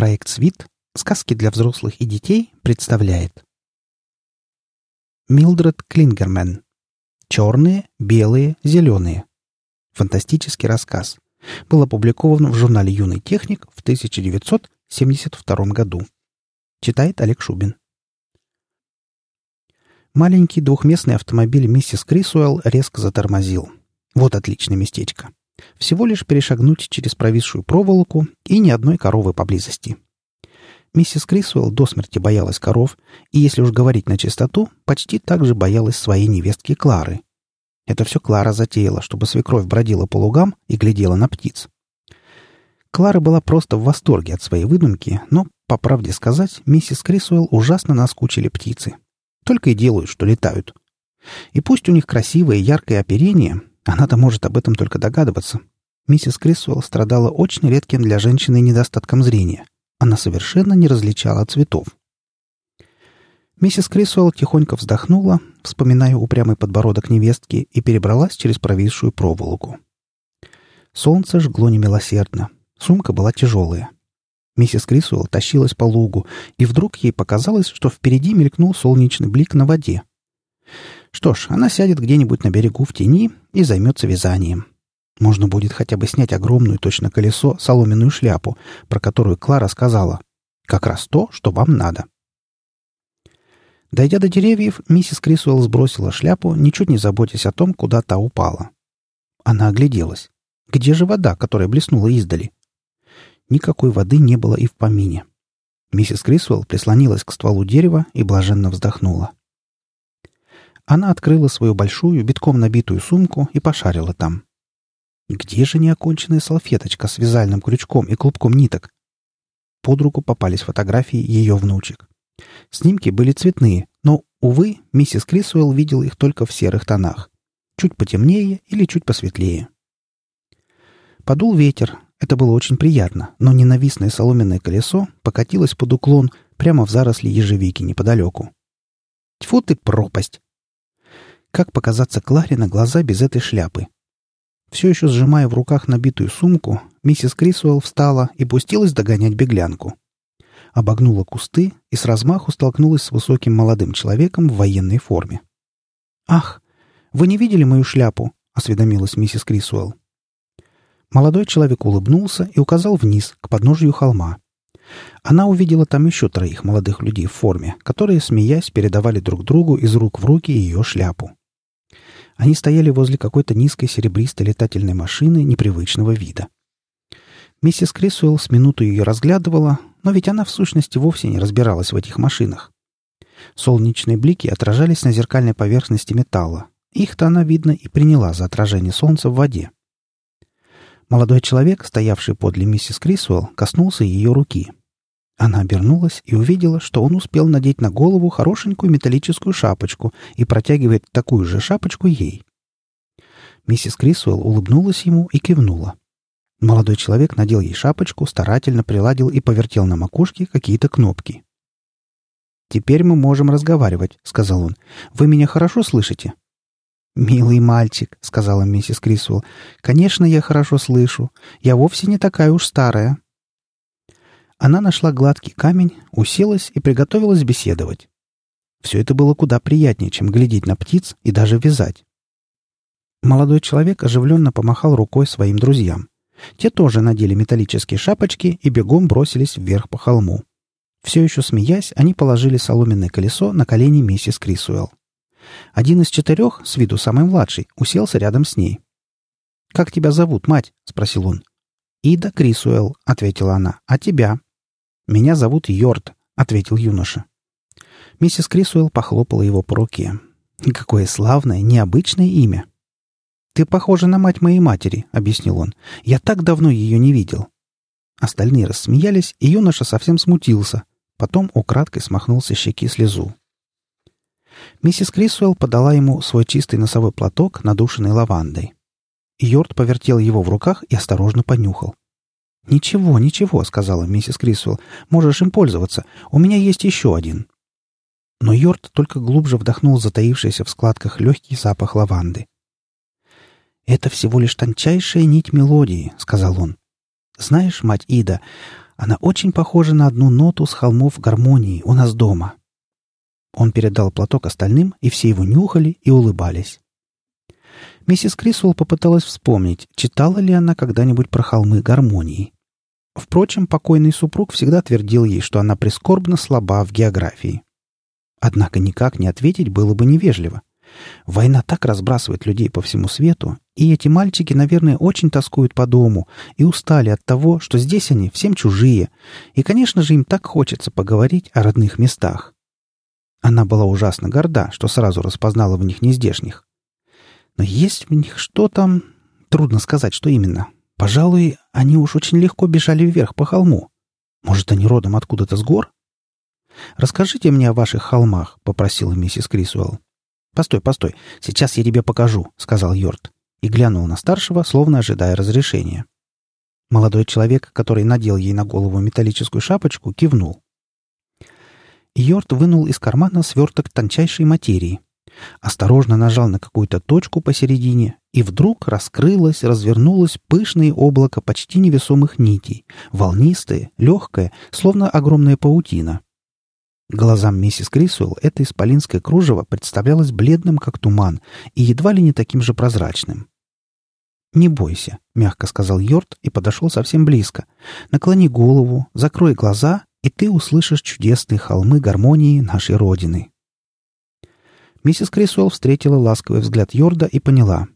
Проект «Свит. Сказки для взрослых и детей» представляет Милдред Клингермен «Черные, белые, зеленые». Фантастический рассказ. Был опубликован в журнале «Юный техник» в 1972 году. Читает Олег Шубин. Маленький двухместный автомобиль миссис Крисуэлл резко затормозил. Вот отличное местечко. Всего лишь перешагнуть через провисшую проволоку и ни одной коровы поблизости. Миссис Крисуэлл до смерти боялась коров, и, если уж говорить на чистоту, почти так же боялась своей невестки Клары. Это все Клара затеяла, чтобы свекровь бродила по лугам и глядела на птиц. Клара была просто в восторге от своей выдумки, но, по правде сказать, миссис Крисуэлл ужасно наскучили птицы. Только и делают, что летают. И пусть у них красивое яркое оперение, она-то может об этом только догадываться. Миссис Крисуэлл страдала очень редким для женщины недостатком зрения. Она совершенно не различала цветов. Миссис Крисуэлл тихонько вздохнула, вспоминая упрямый подбородок невестки, и перебралась через провисшую проволоку. Солнце жгло немилосердно. Сумка была тяжелая. Миссис Крисуэлл тащилась по лугу, и вдруг ей показалось, что впереди мелькнул солнечный блик на воде. Что ж, она сядет где-нибудь на берегу в тени и займется вязанием. Можно будет хотя бы снять огромную, точно колесо, соломенную шляпу, про которую Клара сказала. Как раз то, что вам надо. Дойдя до деревьев, миссис Крисуэлл сбросила шляпу, ничуть не заботясь о том, куда та упала. Она огляделась. Где же вода, которая блеснула издали? Никакой воды не было и в помине. Миссис Крисуэлл прислонилась к стволу дерева и блаженно вздохнула. Она открыла свою большую, битком набитую сумку и пошарила там. Где же неоконченная салфеточка с вязальным крючком и клубком ниток? Под руку попались фотографии ее внучек. Снимки были цветные, но, увы, миссис Крисуэлл видела их только в серых тонах. Чуть потемнее или чуть посветлее. Подул ветер. Это было очень приятно, но ненавистное соломенное колесо покатилось под уклон прямо в заросли ежевики неподалеку. Тьфу ты, пропасть! Как показаться Кларе на глаза без этой шляпы? Все еще сжимая в руках набитую сумку, миссис Крисуэлл встала и пустилась догонять беглянку. Обогнула кусты и с размаху столкнулась с высоким молодым человеком в военной форме. «Ах, вы не видели мою шляпу?» — осведомилась миссис Крисуэлл. Молодой человек улыбнулся и указал вниз, к подножию холма. Она увидела там еще троих молодых людей в форме, которые, смеясь, передавали друг другу из рук в руки ее шляпу. Они стояли возле какой-то низкой серебристой летательной машины непривычного вида. Миссис Крисуэлл с минуту ее разглядывала, но ведь она в сущности вовсе не разбиралась в этих машинах. Солнечные блики отражались на зеркальной поверхности металла. Их-то она, видно, и приняла за отражение солнца в воде. Молодой человек, стоявший подле миссис Крисуэлл, коснулся ее руки. Она обернулась и увидела, что он успел надеть на голову хорошенькую металлическую шапочку и протягивает такую же шапочку ей. Миссис Крисуэлл улыбнулась ему и кивнула. Молодой человек надел ей шапочку, старательно приладил и повертел на макушке какие-то кнопки. «Теперь мы можем разговаривать», — сказал он. «Вы меня хорошо слышите?» «Милый мальчик», — сказала миссис Крисуэлл. «Конечно, я хорошо слышу. Я вовсе не такая уж старая». Она нашла гладкий камень, уселась и приготовилась беседовать. Все это было куда приятнее, чем глядеть на птиц и даже вязать. Молодой человек оживленно помахал рукой своим друзьям. Те тоже надели металлические шапочки и бегом бросились вверх по холму. Все еще смеясь, они положили соломенное колесо на колени миссис Крисуэлл. Один из четырех, с виду самый младший, уселся рядом с ней. «Как тебя зовут, мать?» — спросил он. «Ида Крисуэлл», — ответила она. «А тебя?» «Меня зовут Йорд», — ответил юноша. Миссис Крисуэлл похлопала его по руке. «Какое славное, необычное имя!» «Ты похожа на мать моей матери», — объяснил он. «Я так давно ее не видел». Остальные рассмеялись, и юноша совсем смутился. Потом украдкой смахнул со щеки слезу. Миссис Крисуэлл подала ему свой чистый носовой платок, надушенный лавандой. Йорд повертел его в руках и осторожно понюхал. «Ничего, ничего», — сказала миссис Крисвелл. «Можешь им пользоваться. У меня есть еще один». Но Йорд только глубже вдохнул затаившийся в складках легкий запах лаванды. «Это всего лишь тончайшая нить мелодии», — сказал он. «Знаешь, мать Ида, Она очень похожа на одну ноту с холмов гармонии у нас дома. Он передал платок остальным, и все его нюхали и улыбались. Миссис Крисвелл попыталась вспомнить, читала ли она когда-нибудь про холмы гармонии. Впрочем, покойный супруг всегда твердил ей, что она прискорбно слаба в географии. Однако никак не ответить было бы невежливо. Война так разбрасывает людей по всему свету, и эти мальчики, наверное, очень тоскуют по дому и устали от того, что здесь они всем чужие, и, конечно же, им так хочется поговорить о родных местах. Она была ужасно горда, что сразу распознала в них нездешних. Но есть в них что-то... Трудно сказать, что именно. Пожалуй, они уж очень легко бежали вверх по холму. Может, они родом откуда-то с гор? «Расскажите мне о ваших холмах», — попросила миссис Крисуэлл. «Постой, постой, сейчас я тебе покажу», — сказал Йорт и глянул на старшего, словно ожидая разрешения. Молодой человек, который надел ей на голову металлическую шапочку, кивнул. Йорт вынул из кармана сверток тончайшей материи. Осторожно нажал на какую-то точку посередине, и вдруг раскрылось, развернулось пышное облако почти невесомых нитей, волнистое, легкое, словно огромная паутина. Глазам миссис Крисуэлл это исполинское кружево представлялось бледным, как туман, и едва ли не таким же прозрачным. «Не бойся», — мягко сказал Йорт и подошел совсем близко. «Наклони голову, закрой глаза, и ты услышишь чудесные холмы гармонии нашей Родины». Миссис Крисуэлл встретила ласковый взгляд Йорда и поняла.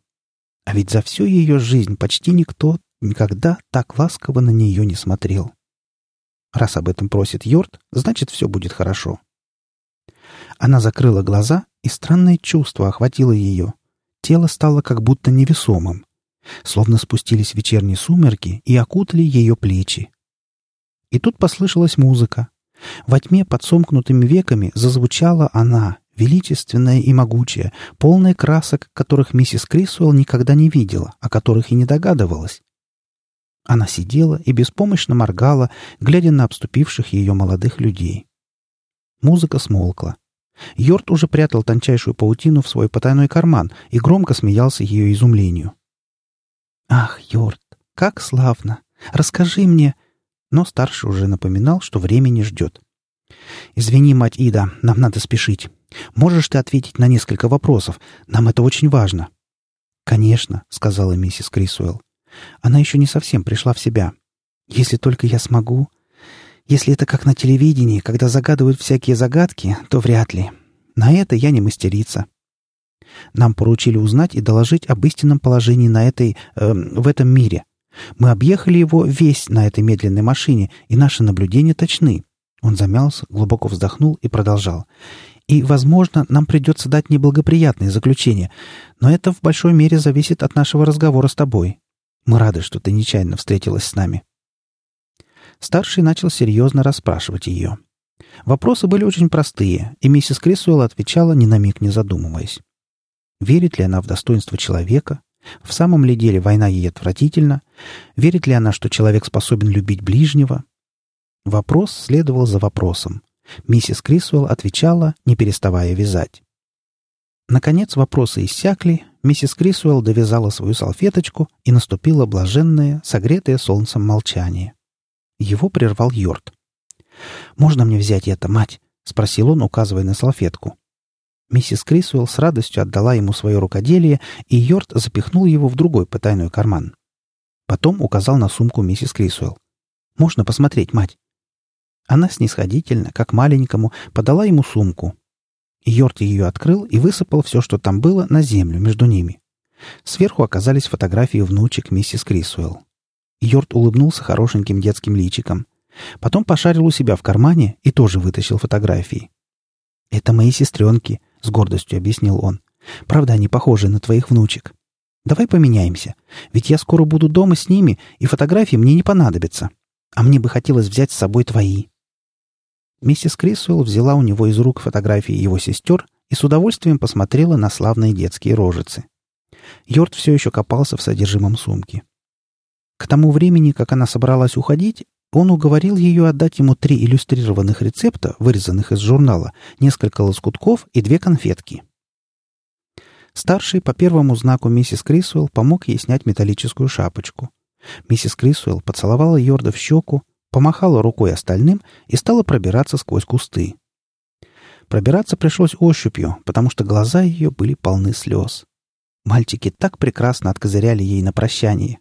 А ведь за всю ее жизнь почти никто никогда так ласково на нее не смотрел. Раз об этом просит Йорд, значит, все будет хорошо. Она закрыла глаза, и странное чувство охватило ее. Тело стало как будто невесомым. Словно спустились вечерние сумерки и окутали ее плечи. И тут послышалась музыка. Во тьме под сомкнутыми веками зазвучала она, величественная и могучая, полная красок, которых миссис Крисуэлл никогда не видела, о которых и не догадывалась. Она сидела и беспомощно моргала, глядя на обступивших ее молодых людей. Музыка смолкла. Йорт уже прятал тончайшую паутину в свой потайной карман и громко смеялся ее изумлению. «Ах, Йорт, как славно! Расскажи мне!» Но старший уже напоминал, что время не ждет. «Извини, мать Ида, нам надо спешить. Можешь ты ответить на несколько вопросов? Нам это очень важно». «Конечно», — сказала миссис Крисуэлл. Она еще не совсем пришла в себя. Если только я смогу... Если это как на телевидении, когда загадывают всякие загадки, то вряд ли. На это я не мастерица. Нам поручили узнать и доложить об истинном положении на этой... Э, в этом мире. Мы объехали его весь на этой медленной машине, и наши наблюдения точны. Он замялся, глубоко вздохнул и продолжал. И, возможно, нам придется дать неблагоприятные заключения, но это в большой мере зависит от нашего разговора с тобой. Мы рады, что ты нечаянно встретилась с нами». Старший начал серьезно расспрашивать ее. Вопросы были очень простые, и миссис Крисуэлл отвечала, ни на миг не задумываясь. Верит ли она в достоинство человека? В самом ли деле война ей отвратительна? Верит ли она, что человек способен любить ближнего? Вопрос следовал за вопросом. Миссис Крисуэлл отвечала, не переставая вязать. Наконец вопросы иссякли, миссис Крисуэлл довязала свою салфеточку и наступило блаженное, согретое солнцем молчание. Его прервал Йорд. «Можно мне взять это, мать?» — спросил он, указывая на салфетку. Миссис Крисуэлл с радостью отдала ему свое рукоделие, и Йорд запихнул его в другой потайной карман. Потом указал на сумку миссис Крисуэлл. «Можно посмотреть, мать?» Она снисходительно, как маленькому, подала ему сумку, Йорти ее открыл и высыпал все, что там было, на землю между ними. Сверху оказались фотографии внучек миссис Крисуэлл. Йорт улыбнулся хорошеньким детским личиком. Потом пошарил у себя в кармане и тоже вытащил фотографии. «Это мои сестренки», — с гордостью объяснил он. «Правда, они похожи на твоих внучек. Давай поменяемся, ведь я скоро буду дома с ними, и фотографии мне не понадобятся. А мне бы хотелось взять с собой твои». Миссис Крисуэлл взяла у него из рук фотографии его сестер и с удовольствием посмотрела на славные детские рожицы. Йорд все еще копался в содержимом сумки. К тому времени, как она собралась уходить, он уговорил ее отдать ему три иллюстрированных рецепта, вырезанных из журнала, несколько лоскутков и две конфетки. Старший по первому знаку миссис Крисуэлл помог ей снять металлическую шапочку. Миссис Крисуэлл поцеловала Йорда в щеку, помахала рукой остальным и стала пробираться сквозь кусты. Пробираться пришлось ощупью, потому что глаза ее были полны слез. Мальчики так прекрасно откозыряли ей на прощание.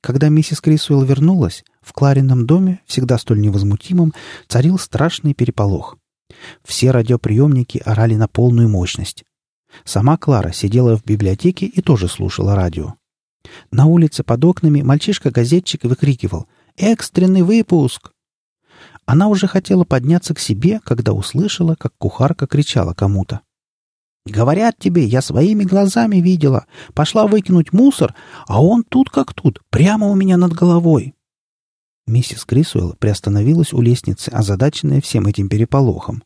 Когда миссис Крисуэлл вернулась, в Кларином доме, всегда столь невозмутимом, царил страшный переполох. Все радиоприемники орали на полную мощность. Сама Клара сидела в библиотеке и тоже слушала радио. На улице под окнами мальчишка-газетчик выкрикивал «Экстренный выпуск!». Она уже хотела подняться к себе, когда услышала, как кухарка кричала кому-то. «Говорят тебе, я своими глазами видела. Пошла выкинуть мусор, а он тут как тут, прямо у меня над головой». Миссис Крисуэлл приостановилась у лестницы, озадаченная всем этим переполохом.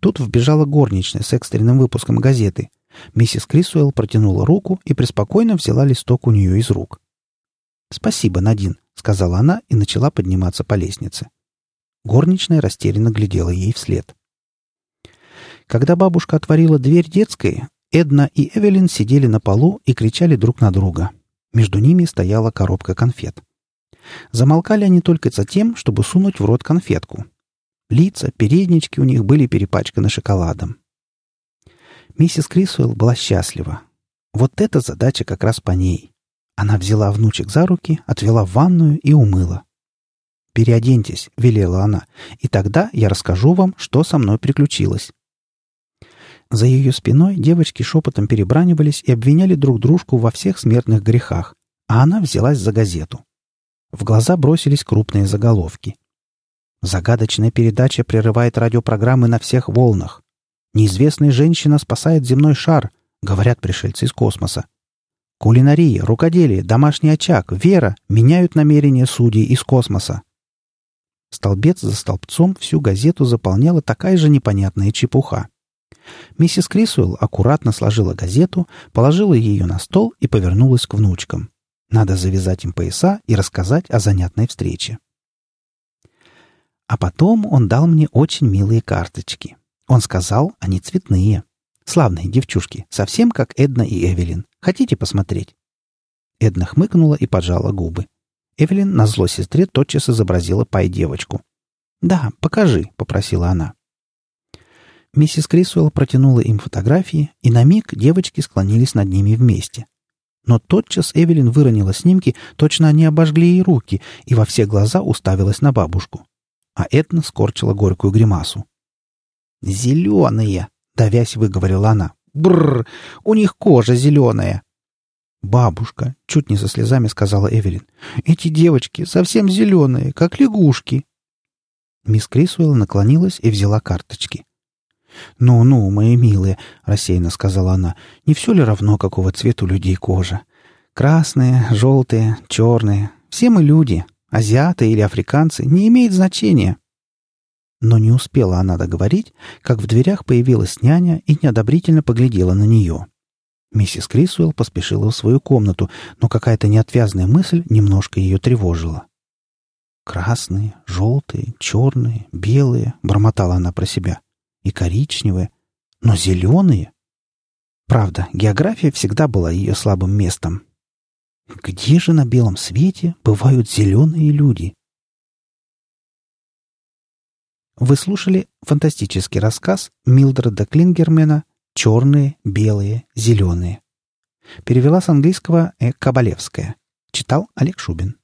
Тут вбежала горничная с экстренным выпуском газеты. Миссис Крисуэлл протянула руку и преспокойно взяла листок у нее из рук. «Спасибо, Надин», — сказала она и начала подниматься по лестнице. Горничная растерянно глядела ей вслед. Когда бабушка отворила дверь детской, Эдна и Эвелин сидели на полу и кричали друг на друга. Между ними стояла коробка конфет. Замолкали они только за тем, чтобы сунуть в рот конфетку. Лица, переднички у них были перепачканы шоколадом. Миссис Крисуэлл была счастлива. Вот эта задача как раз по ней. Она взяла внучек за руки, отвела в ванную и умыла. «Переоденьтесь», — велела она, — «и тогда я расскажу вам, что со мной приключилось». За ее спиной девочки шепотом перебранивались и обвиняли друг дружку во всех смертных грехах, а она взялась за газету. В глаза бросились крупные заголовки. Загадочная передача прерывает радиопрограммы на всех волнах. Неизвестная женщина спасает земной шар, говорят пришельцы из космоса. Кулинария, рукоделие, домашний очаг, вера меняют намерения судей из космоса. Столбец за столбцом всю газету заполняла такая же непонятная чепуха. Миссис Крисуэлл аккуратно сложила газету, положила ее на стол и повернулась к внучкам. Надо завязать им пояса и рассказать о занятной встрече. А потом он дал мне очень милые карточки. Он сказал, они цветные. Славные девчушки, совсем как Эдна и Эвелин. Хотите посмотреть?» Эдна хмыкнула и поджала губы. Эвелин на зло сестре тотчас изобразила пай-девочку. «Да, покажи», — попросила она. Миссис Крисуэлл протянула им фотографии, и на миг девочки склонились над ними вместе. Но тотчас Эвелин выронила снимки, точно они обожгли ей руки, и во все глаза уставилась на бабушку. А Эдна скорчила горькую гримасу. «Зеленые!» — давясь выговорила она. «Бррр! У них кожа зеленая!» «Бабушка!» — чуть не со слезами сказала Эвелин. «Эти девочки совсем зеленые, как лягушки!» Мисс Крисуэлл наклонилась и взяла карточки. «Ну-ну, мои милые», — рассеянно сказала она, — «не все ли равно, какого цвета у людей кожа? Красные, желтые, черные. Все мы люди, азиаты или африканцы, не имеет значения». Но не успела она договорить, как в дверях появилась няня и неодобрительно поглядела на нее. Миссис Крисуэлл поспешила в свою комнату, но какая-то неотвязная мысль немножко ее тревожила. «Красные, желтые, черные, белые», — бормотала она про себя, — «и коричневые, но зеленые». Правда, география всегда была ее слабым местом. Где же на белом свете бывают зеленые люди? Вы слушали фантастический рассказ Милдреда Клингермена «Черные, белые, зеленые». Перевела с английского Э. Кабалевская. Читал Олег Шубин.